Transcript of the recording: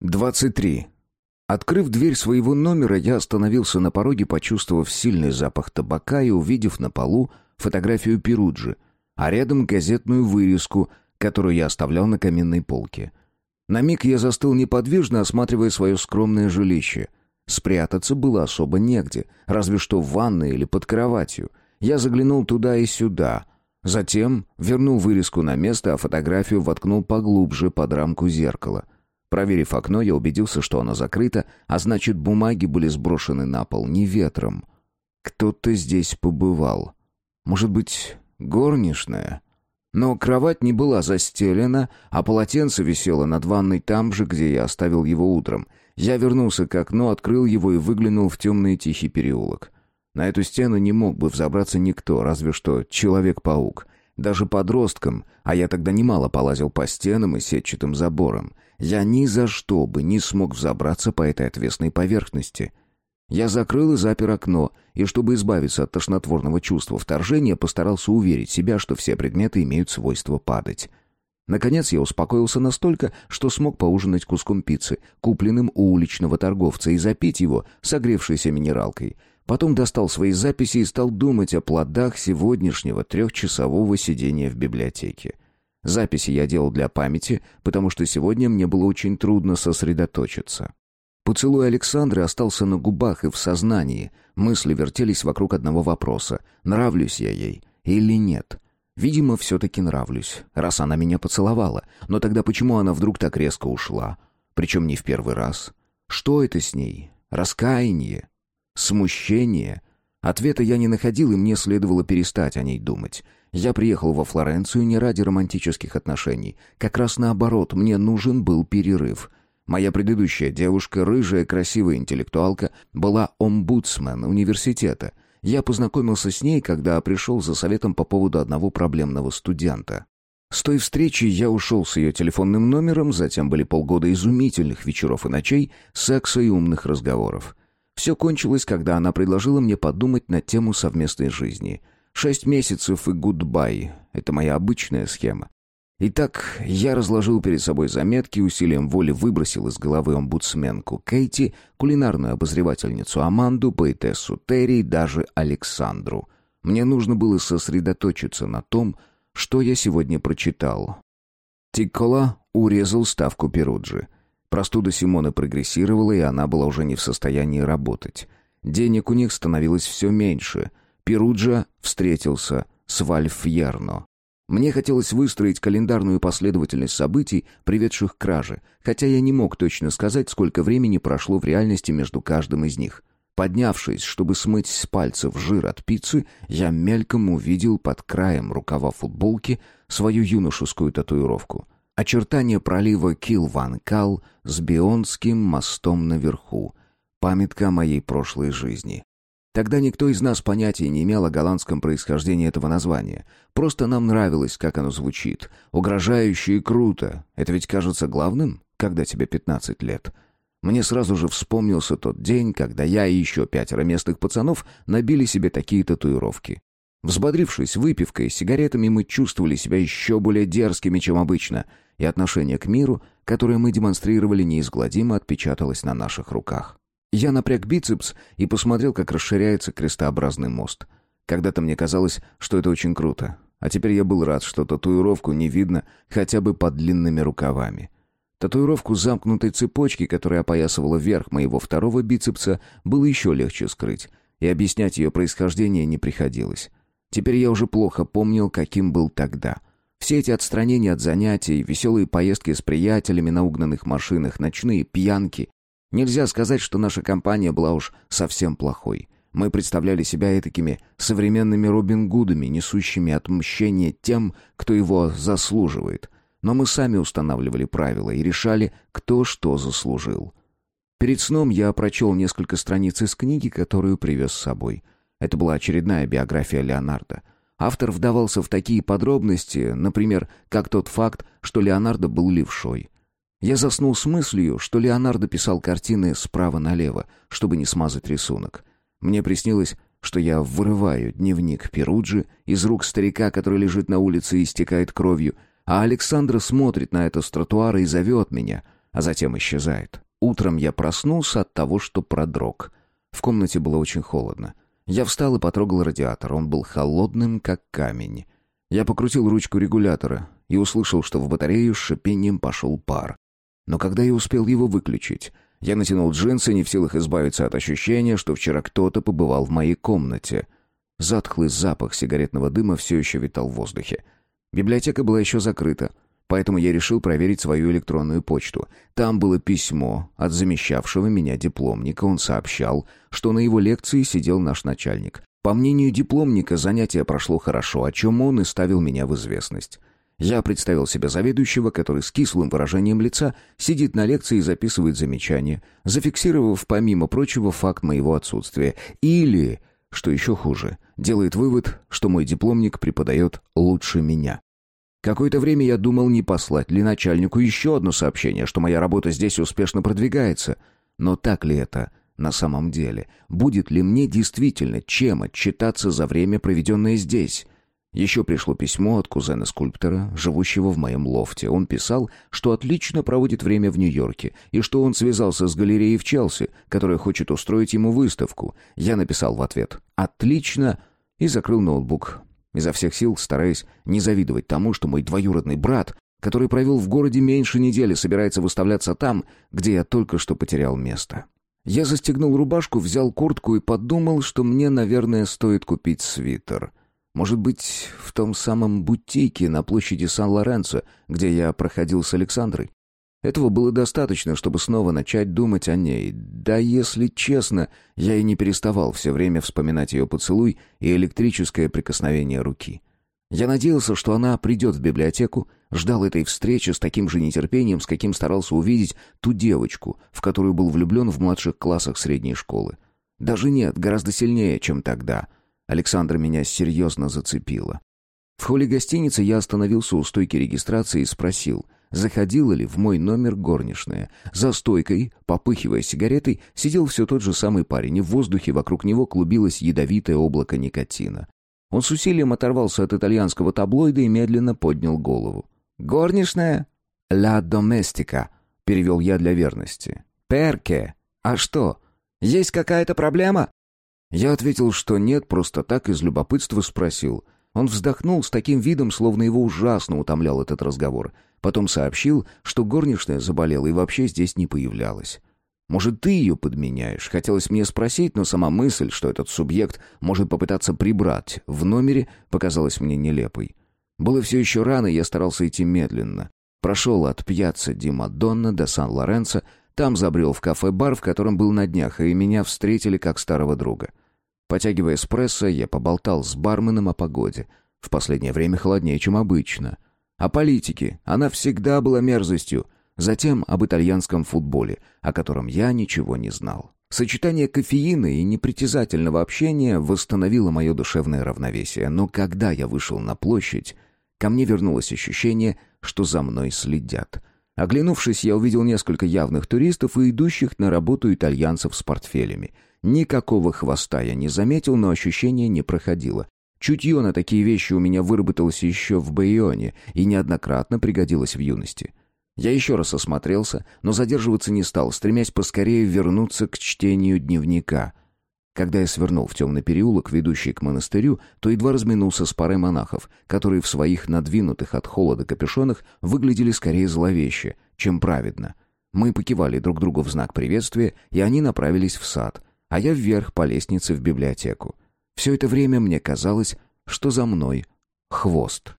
23. Открыв дверь своего номера, я остановился на пороге, почувствовав сильный запах табака и увидев на полу фотографию Перуджи, а рядом газетную вырезку, которую я оставлял на каминной полке. На миг я застыл неподвижно, осматривая свое скромное жилище. Спрятаться было особо негде, разве что в ванной или под кроватью. Я заглянул туда и сюда. Затем вернул вырезку на место, а фотографию воткнул поглубже под рамку зеркала — Проверив окно, я убедился, что оно закрыто, а значит, бумаги были сброшены на пол не ветром. Кто-то здесь побывал. Может быть, горничная? Но кровать не была застелена, а полотенце висело над ванной там же, где я оставил его утром. Я вернулся к окну, открыл его и выглянул в темный тихий переулок. На эту стену не мог бы взобраться никто, разве что Человек-паук. Даже подросткам, а я тогда немало полазил по стенам и сетчатым заборам — я ни за что бы не смог взобраться по этой отвесной поверхности. Я закрыл и запер окно, и чтобы избавиться от тошнотворного чувства вторжения, постарался уверить себя, что все предметы имеют свойство падать. Наконец я успокоился настолько, что смог поужинать куском пиццы, купленным у уличного торговца, и запить его согревшейся минералкой. Потом достал свои записи и стал думать о плодах сегодняшнего трехчасового сидения в библиотеке. Записи я делал для памяти, потому что сегодня мне было очень трудно сосредоточиться. Поцелуй Александры остался на губах и в сознании. Мысли вертелись вокруг одного вопроса. Нравлюсь я ей или нет? Видимо, все-таки нравлюсь, раз она меня поцеловала. Но тогда почему она вдруг так резко ушла? Причем не в первый раз. Что это с ней? Раскаяние? Смущение? Ответа я не находил, и мне следовало перестать о ней думать. Я приехал во Флоренцию не ради романтических отношений. Как раз наоборот, мне нужен был перерыв. Моя предыдущая девушка, рыжая, красивая интеллектуалка, была омбудсмен университета. Я познакомился с ней, когда пришел за советом по поводу одного проблемного студента. С той встречи я ушел с ее телефонным номером, затем были полгода изумительных вечеров и ночей, секса и умных разговоров. Все кончилось, когда она предложила мне подумать на тему совместной жизни — Шесть месяцев и гудбай. Это моя обычная схема. Итак, я разложил перед собой заметки, усилием воли выбросил из головы омбудсменку Кейти, кулинарную обозревательницу Аманду, поэтессу Терри и даже Александру. Мне нужно было сосредоточиться на том, что я сегодня прочитал. Тиккола урезал ставку Перуджи. Простуда Симоны прогрессировала, и она была уже не в состоянии работать. Денег у них становилось все меньше — Перуджа встретился с Вальфьерно. Мне хотелось выстроить календарную последовательность событий, приведших к краже, хотя я не мог точно сказать, сколько времени прошло в реальности между каждым из них. Поднявшись, чтобы смыть с пальцев жир от пиццы, я мельком увидел под краем рукава футболки свою юношескую татуировку. Очертание пролива Килванкал с Бионским мостом наверху. Памятка моей прошлой жизни. Тогда никто из нас понятия не имел о голландском происхождении этого названия. Просто нам нравилось, как оно звучит. Угрожающе и круто. Это ведь кажется главным, когда тебе 15 лет. Мне сразу же вспомнился тот день, когда я и еще пятеро местных пацанов набили себе такие татуировки. Взбодрившись выпивкой и сигаретами, мы чувствовали себя еще более дерзкими, чем обычно, и отношение к миру, которое мы демонстрировали, неизгладимо отпечаталось на наших руках. Я напряг бицепс и посмотрел, как расширяется крестообразный мост. Когда-то мне казалось, что это очень круто. А теперь я был рад, что татуировку не видно хотя бы под длинными рукавами. Татуировку замкнутой цепочки, которая опоясывала верх моего второго бицепса, было еще легче скрыть, и объяснять ее происхождение не приходилось. Теперь я уже плохо помнил, каким был тогда. Все эти отстранения от занятий, веселые поездки с приятелями на угнанных машинах, ночные пьянки Нельзя сказать, что наша компания была уж совсем плохой. Мы представляли себя такими современными Робин Гудами, несущими отмщение тем, кто его заслуживает. Но мы сами устанавливали правила и решали, кто что заслужил. Перед сном я прочел несколько страниц из книги, которую привез с собой. Это была очередная биография Леонардо. Автор вдавался в такие подробности, например, как тот факт, что Леонардо был левшой. Я заснул с мыслью, что Леонардо писал картины справа налево, чтобы не смазать рисунок. Мне приснилось, что я вырываю дневник Перуджи из рук старика, который лежит на улице и истекает кровью, а Александра смотрит на это с тротуара и зовет меня. а затем исчезает. Утром я проснулся от того, что продрог. В комнате было очень холодно. Я встал и потрогал радиатор. Он был холодным, как камень. Я покрутил ручку регулятора и услышал, что в батарею с шипением пошел пар. Но когда я успел его выключить, я натянул джинсы, не в силах избавиться от ощущения, что вчера кто-то побывал в моей комнате. Затхлый запах сигаретного дыма все еще витал в воздухе. Библиотека была еще закрыта, поэтому я решил проверить свою электронную почту. Там было письмо от замещавшего меня дипломника. Он сообщал, что на его лекции сидел наш начальник. По мнению дипломника, занятие прошло хорошо, о чем он и ставил меня в известность. Я представил себе заведующего, который с кислым выражением лица сидит на лекции и записывает замечания, зафиксировав, помимо прочего, факт моего отсутствия. Или, что еще хуже, делает вывод, что мой дипломник преподает лучше меня. Какое-то время я думал, не послать ли начальнику еще одно сообщение, что моя работа здесь успешно продвигается. Но так ли это на самом деле? Будет ли мне действительно чем отчитаться за время, проведенное здесь? Еще пришло письмо от кузена-скульптора, живущего в моем лофте. Он писал, что отлично проводит время в Нью-Йорке, и что он связался с галереей в Челси, которая хочет устроить ему выставку. Я написал в ответ «Отлично» и закрыл ноутбук, изо всех сил стараясь не завидовать тому, что мой двоюродный брат, который провел в городе меньше недели, собирается выставляться там, где я только что потерял место. Я застегнул рубашку, взял куртку и подумал, что мне, наверное, стоит купить свитер — может быть, в том самом бутике на площади Сан-Лоренцо, где я проходил с Александрой? Этого было достаточно, чтобы снова начать думать о ней. Да, если честно, я и не переставал все время вспоминать ее поцелуй и электрическое прикосновение руки. Я надеялся, что она придет в библиотеку, ждал этой встречи с таким же нетерпением, с каким старался увидеть ту девочку, в которую был влюблен в младших классах средней школы. Даже нет, гораздо сильнее, чем тогда — Александра меня серьезно зацепила. В холле гостиницы я остановился у стойки регистрации и спросил, заходила ли в мой номер горничная. За стойкой, попыхивая сигаретой, сидел все тот же самый парень, и в воздухе вокруг него клубилось ядовитое облако никотина. Он с усилием оторвался от итальянского таблоида и медленно поднял голову. «Горничная?» «Ла доместика», — перевел я для верности. «Перке? А что? Есть какая-то проблема?» Я ответил, что нет, просто так из любопытства спросил. Он вздохнул с таким видом, словно его ужасно утомлял этот разговор. Потом сообщил, что горничная заболела и вообще здесь не появлялась. «Может, ты ее подменяешь?» Хотелось мне спросить, но сама мысль, что этот субъект может попытаться прибрать в номере, показалась мне нелепой. Было все еще рано, я старался идти медленно. Прошел от пьяцца Ди Мадонна до Сан-Лоренцо, там забрел в кафе-бар, в котором был на днях, и меня встретили как старого друга. Потягивая эспрессо, я поболтал с барменом о погоде. В последнее время холоднее, чем обычно. О политике. Она всегда была мерзостью. Затем об итальянском футболе, о котором я ничего не знал. Сочетание кофеина и непритязательного общения восстановило мое душевное равновесие, но когда я вышел на площадь, ко мне вернулось ощущение, что за мной следят. Оглянувшись, я увидел несколько явных туристов и идущих на работу итальянцев с портфелями. Никакого хвоста я не заметил, но ощущение не проходило. Чутье на такие вещи у меня выработалось еще в Байоне и неоднократно пригодилось в юности. Я еще раз осмотрелся, но задерживаться не стал, стремясь поскорее вернуться к чтению дневника — когда я свернул в темный переулок, ведущий к монастырю, то едва разминулся с парой монахов, которые в своих надвинутых от холода капюшонах выглядели скорее зловеще, чем праведно. Мы покивали друг другу в знак приветствия, и они направились в сад, а я вверх по лестнице в библиотеку. Все это время мне казалось, что за мной хвост.